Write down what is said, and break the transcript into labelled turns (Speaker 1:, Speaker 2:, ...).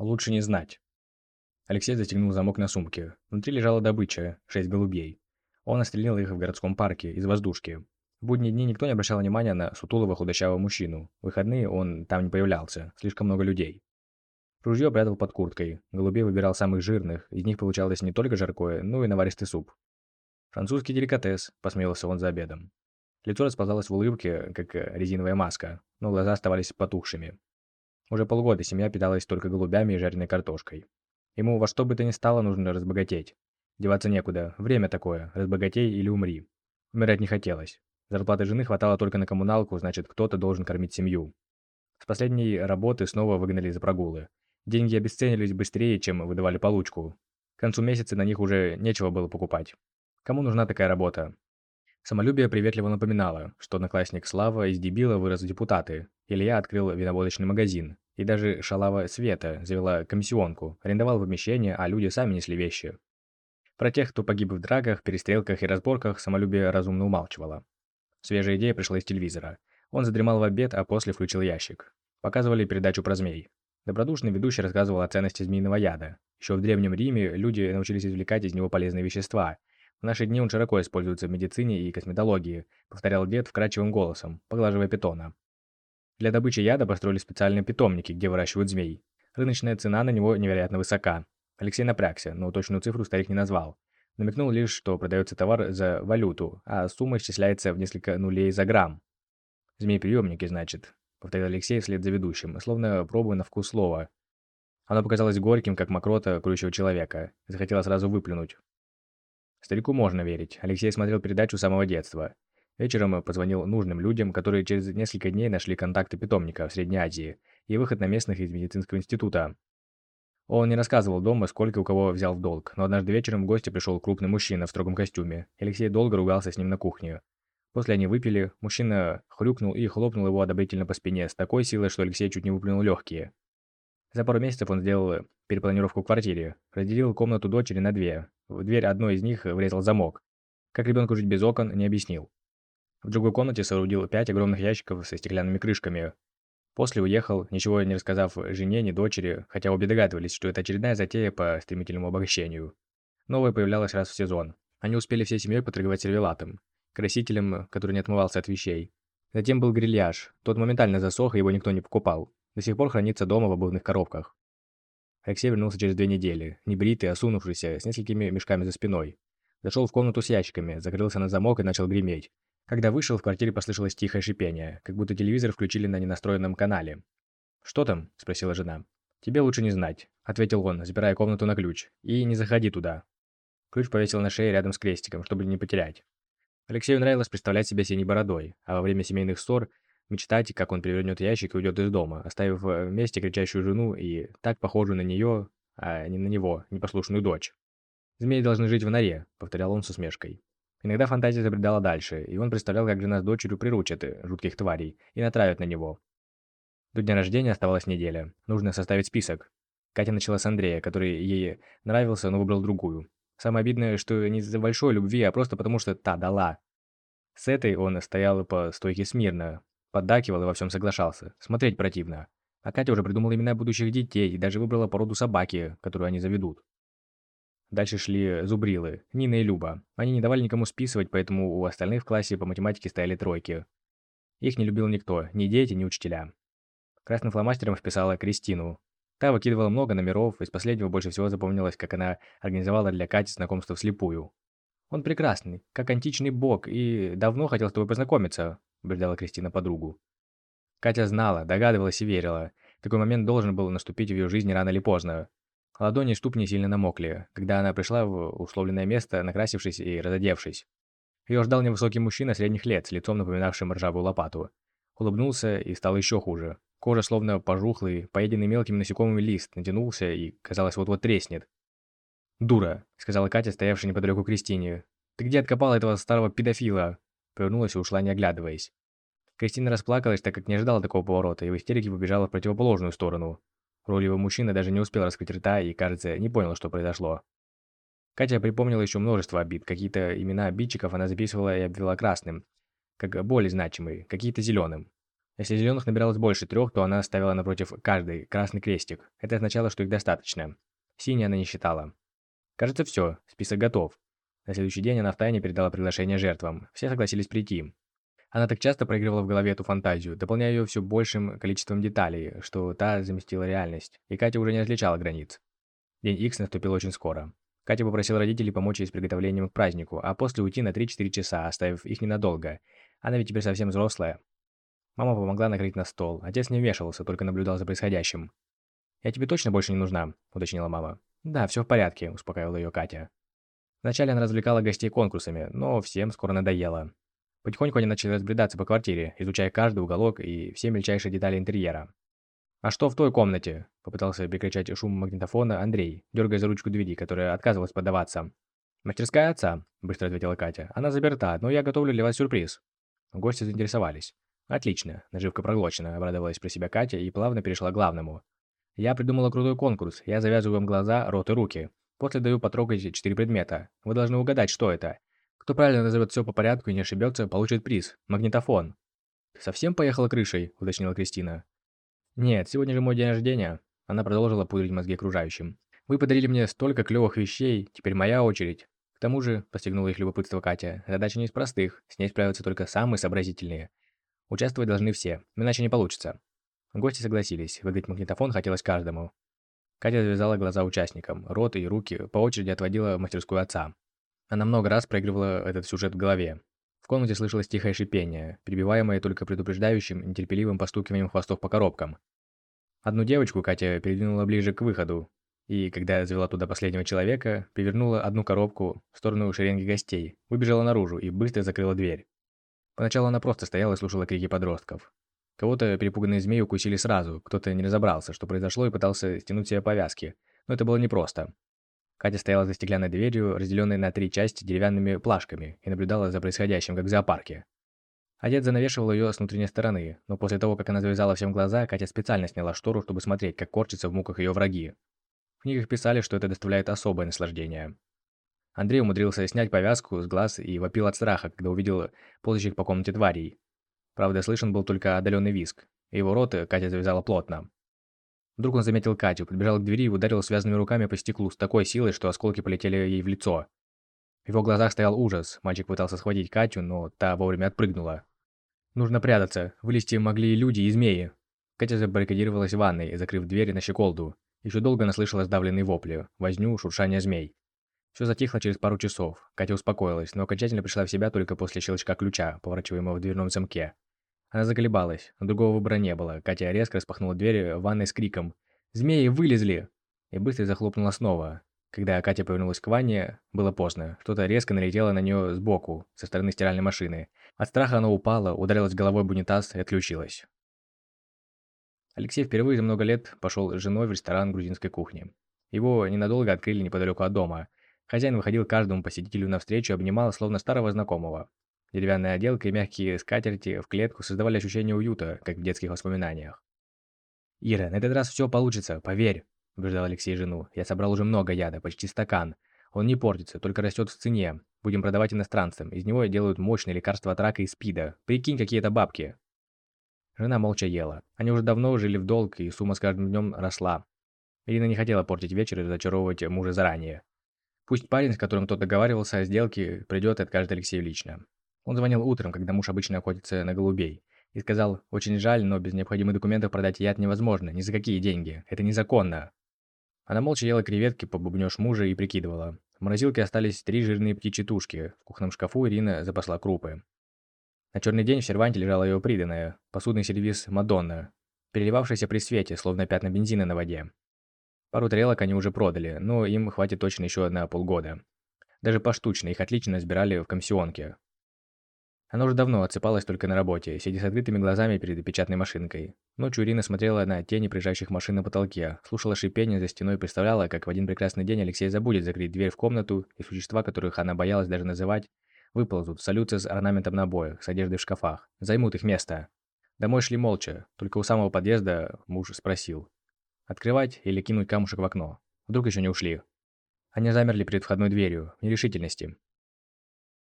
Speaker 1: Лучше не знать. Алексей застегнул замок на сумке. Внутри лежала добыча – шесть голубей. Он острелил их в городском парке из воздушки. В будние дни никто не обращал внимания на сутулого худощавого мужчину. В выходные он там не появлялся, слишком много людей. Ружье прятал под курткой. Голубей выбирал самых жирных, из них получалось не только жаркое, но и наваристый суп. «Французский деликатес», – посмеялся он за обедом. Лицо расползалось в улыбке, как резиновая маска, но глаза оставались потухшими. Уже полгода семья питалась только голубями и жареной картошкой. Ему во что бы то ни стало нужно разбогатеть. Деваться некуда, время такое, разбогатей или умри. Умирать не хотелось. Зарплаты жены хватало только на коммуналку, значит, кто-то должен кормить семью. С последней работы снова выгнали за прогулы. Деньги обесценились быстрее, чем выдавали получку. К концу месяца на них уже нечего было покупать. Кому нужна такая работа? Самолюбие приветливо напоминало, что одноклассник Слава из дебила вырос в депутаты. Илья открыл виноводочный магазин. И даже шалава Света завела комиссионку, арендовал помещение, а люди сами несли вещи. Про тех, кто погиб в драках, перестрелках и разборках, самолюбие разумно умалчивало. Свежая идея пришла из телевизора. Он задремал в обед, а после включил ящик. Показывали передачу про змей. Добродушный ведущий рассказывал о ценности змеиного яда. Еще в Древнем Риме люди научились извлекать из него полезные вещества, в наши дни он широко используется в медицине и косметологии, повторял дед вкрадчивым голосом, поглаживая питона. Для добычи яда построили специальные питомники, где выращивают змей. Рыночная цена на него невероятно высока. Алексей напрягся, но точную цифру старик не назвал. Намекнул лишь, что продается товар за валюту, а сумма исчисляется в несколько нулей за грамм. «Змей-приемники, значит», — повторил Алексей вслед за ведущим, словно пробуя на вкус слова. Оно показалось горьким, как мокрота кручего человека. Захотела сразу выплюнуть. Старику можно верить. Алексей смотрел передачу с самого детства. Вечером позвонил нужным людям, которые через несколько дней нашли контакты питомника в Средней Азии и выход на местных из медицинского института. Он не рассказывал дома, сколько у кого взял в долг, но однажды вечером в гости пришел крупный мужчина в строгом костюме. Алексей долго ругался с ним на кухне. После они выпили, мужчина хрюкнул и хлопнул его одобрительно по спине с такой силой, что Алексей чуть не выплюнул легкие. За пару месяцев он сделал перепланировку в квартире, разделил комнату дочери на две, в дверь одной из них врезал замок. Как ребенку жить без окон, не объяснил. В другой комнате соорудил пять огромных ящиков со стеклянными крышками. После уехал, ничего не рассказав жене, ни дочери, хотя обе догадывались, что это очередная затея по стремительному обогащению. Новая появлялась раз в сезон. Они успели всей семьей поторговать сервелатом, красителем, который не отмывался от вещей. Затем был грильяж. Тот моментально засох, и его никто не покупал. До сих пор хранится дома в обувных коробках. Алексей вернулся через две недели, небритый, осунувшийся, с несколькими мешками за спиной. Зашел в комнату с ящиками, закрылся на замок и начал греметь. Когда вышел, в квартире послышалось тихое шипение, как будто телевизор включили на ненастроенном канале. «Что там?» – спросила жена. «Тебе лучше не знать», – ответил он, запирая комнату на ключ. «И не заходи туда». Ключ повесил на шее рядом с крестиком, чтобы не потерять. Алексею нравилось представлять себя синей бородой, а во время семейных ссор Мечтать, как он перевернет ящик и уйдет из дома, оставив вместе кричащую жену и так похожую на нее, а не на него, непослушную дочь. «Змеи должны жить в норе», — повторял он с усмешкой. Иногда фантазия забредала дальше, и он представлял, как жена с дочерью приручат жутких тварей и натравят на него. До дня рождения оставалась неделя. Нужно составить список. Катя начала с Андрея, который ей нравился, но выбрал другую. Самое обидное, что не из-за большой любви, а просто потому, что та дала. С этой он стоял по стойке смирно, Поддакивал и во всем соглашался. Смотреть противно. А Катя уже придумала имена будущих детей и даже выбрала породу собаки, которую они заведут. Дальше шли зубрилы, Нина и Люба. Они не давали никому списывать, поэтому у остальных в классе по математике стояли тройки. Их не любил никто, ни дети, ни учителя. Красным фломастером вписала Кристину. Та выкидывала много номеров, из последнего больше всего запомнилось, как она организовала для Кати знакомство вслепую. «Он прекрасный, как античный бог, и давно хотел с тобой познакомиться», убеждала Кристина подругу. Катя знала, догадывалась и верила. Такой момент должен был наступить в ее жизни рано или поздно. Ладони и ступни сильно намокли, когда она пришла в условленное место, накрасившись и разодевшись. Ее ждал невысокий мужчина средних лет, с лицом напоминавшим ржавую лопату. Улыбнулся и стал еще хуже. Кожа словно пожухлый, поеденный мелкими насекомыми лист, натянулся и, казалось, вот-вот треснет. «Дура», — сказала Катя, стоявшая неподалеку Кристине. «Ты где откопала этого старого педофила? Повернулась и ушла, не оглядываясь. Кристина расплакалась, так как не ожидала такого поворота, и в истерике побежала в противоположную сторону. Ролевый мужчина даже не успел раскрыть рта и, кажется, не понял, что произошло. Катя припомнила еще множество обид. Какие-то имена обидчиков она записывала и обвела красным, как более значимые, какие-то зеленым. Если зеленых набиралось больше трех, то она ставила напротив каждой красный крестик. Это означало, что их достаточно. Синий она не считала. Кажется, все, список готов. На следующий день она втайне передала приглашение жертвам. Все согласились прийти. Она так часто проигрывала в голове эту фантазию, дополняя ее все большим количеством деталей, что та заместила реальность, и Катя уже не различала границ. День Икс наступил очень скоро. Катя попросила родителей помочь ей с приготовлением к празднику, а после уйти на 3-4 часа, оставив их ненадолго. Она ведь теперь совсем взрослая. Мама помогла накрыть на стол. Отец не вмешивался, только наблюдал за происходящим. «Я тебе точно больше не нужна?» – уточнила мама. «Да, все в порядке», – успокаивала ее Катя. Вначале она развлекала гостей конкурсами, но всем скоро надоело. Потихоньку они начали разбредаться по квартире, изучая каждый уголок и все мельчайшие детали интерьера. «А что в той комнате?» – попытался перекричать шум магнитофона Андрей, дергая за ручку двери, которая отказывалась поддаваться. «Мастерская отца», – быстро ответила Катя. «Она заперта, но я готовлю для вас сюрприз». Гости заинтересовались. «Отлично, наживка проглочена», – обрадовалась про себя Катя и плавно перешла к главному. «Я придумала крутой конкурс. Я завязываю вам глаза, рот и руки. После даю потрогать четыре предмета. Вы должны угадать, что это. Кто правильно назовет все по порядку и не ошибется, получит приз – магнитофон». «Ты совсем поехала крышей?» – уточнила Кристина. «Нет, сегодня же мой день рождения». Она продолжила пудрить мозги окружающим. «Вы подарили мне столько клевых вещей, теперь моя очередь». К тому же, постигнула их любопытство Катя, задача не из простых, с ней справятся только самые сообразительные. Участвовать должны все, иначе не получится. Гости согласились, выдать магнитофон хотелось каждому. Катя завязала глаза участникам, рот и руки по очереди отводила в мастерскую отца. Она много раз проигрывала этот сюжет в голове. В комнате слышалось тихое шипение, перебиваемое только предупреждающим, нетерпеливым постукиванием хвостов по коробкам. Одну девочку Катя передвинула ближе к выходу, и, когда завела туда последнего человека, перевернула одну коробку в сторону шеренги гостей, выбежала наружу и быстро закрыла дверь. Поначалу она просто стояла и слушала крики подростков. Кого-то перепуганные змеи укусили сразу, кто-то не разобрался, что произошло, и пытался стянуть себе повязки, но это было непросто. Катя стояла за стеклянной дверью, разделенной на три части деревянными плашками, и наблюдала за происходящим, как в зоопарке. Отец занавешивал ее с внутренней стороны, но после того, как она завязала всем глаза, Катя специально сняла штору, чтобы смотреть, как корчатся в муках ее враги. В книгах писали, что это доставляет особое наслаждение. Андрей умудрился снять повязку с глаз и вопил от страха, когда увидел ползающих по комнате тварей. Правда, слышен был только отдаленный виск. Его рот Катя завязала плотно. Вдруг он заметил Катю, подбежал к двери и ударил связанными руками по стеклу с такой силой, что осколки полетели ей в лицо. В его глазах стоял ужас. Мальчик пытался схватить Катю, но та вовремя отпрыгнула. «Нужно прятаться. Вылезти могли и люди, и змеи». Катя забаррикадировалась в ванной, закрыв дверь на щеколду. Еще долго она слышала сдавленные вопли, возню, шуршание змей. Все затихло через пару часов. Катя успокоилась, но окончательно пришла в себя только после щелчка ключа, поворачиваемого в дверном замке. Она заколебалась, другого выбора не было. Катя резко распахнула дверь в ванной с криком «Змеи вылезли!» и быстро захлопнула снова. Когда Катя повернулась к ванне, было поздно. Что-то резко налетело на нее сбоку, со стороны стиральной машины. От страха она упала, ударилась головой в унитаз и отключилась. Алексей впервые за много лет пошел с женой в ресторан грузинской кухни. Его ненадолго открыли неподалеку от дома – Хозяин выходил каждому посетителю навстречу и обнимал, словно старого знакомого. Деревянная отделка и мягкие скатерти в клетку создавали ощущение уюта, как в детских воспоминаниях. «Ира, на этот раз все получится, поверь», – убеждал Алексей жену. «Я собрал уже много яда, почти стакан. Он не портится, только растет в цене. Будем продавать иностранцам. Из него делают мощные лекарства от рака и спида. Прикинь, какие это бабки». Жена молча ела. Они уже давно жили в долг, и сумма с каждым днем росла. Ирина не хотела портить вечер и разочаровывать мужа заранее. Пусть парень, с которым тот договаривался о сделке, придет и откажет Алексею лично. Он звонил утром, когда муж обычно охотится на голубей, и сказал, очень жаль, но без необходимых документов продать яд невозможно, ни за какие деньги, это незаконно. Она молча ела креветки по бубнёж мужа и прикидывала. В морозилке остались три жирные птичьи тушки, в кухонном шкафу Ирина запасла крупы. На черный день в серванте лежала ее приданная, посудный сервиз «Мадонна», переливавшийся при свете, словно пятна бензина на воде. Пару тарелок они уже продали, но им хватит точно еще на полгода. Даже поштучно их отлично сбирали в комиссионке. Она уже давно отсыпалась только на работе, сидя с открытыми глазами перед печатной машинкой. Ночью Ирина смотрела на тени приезжающих машин на потолке, слушала шипение за стеной и представляла, как в один прекрасный день Алексей забудет закрыть дверь в комнату, и существа, которых она боялась даже называть, выползут, салются с орнаментом на обоях, с одеждой в шкафах, займут их место. Домой шли молча, только у самого подъезда муж спросил. Открывать или кинуть камушек в окно. Вдруг еще не ушли. Они замерли перед входной дверью, в нерешительности.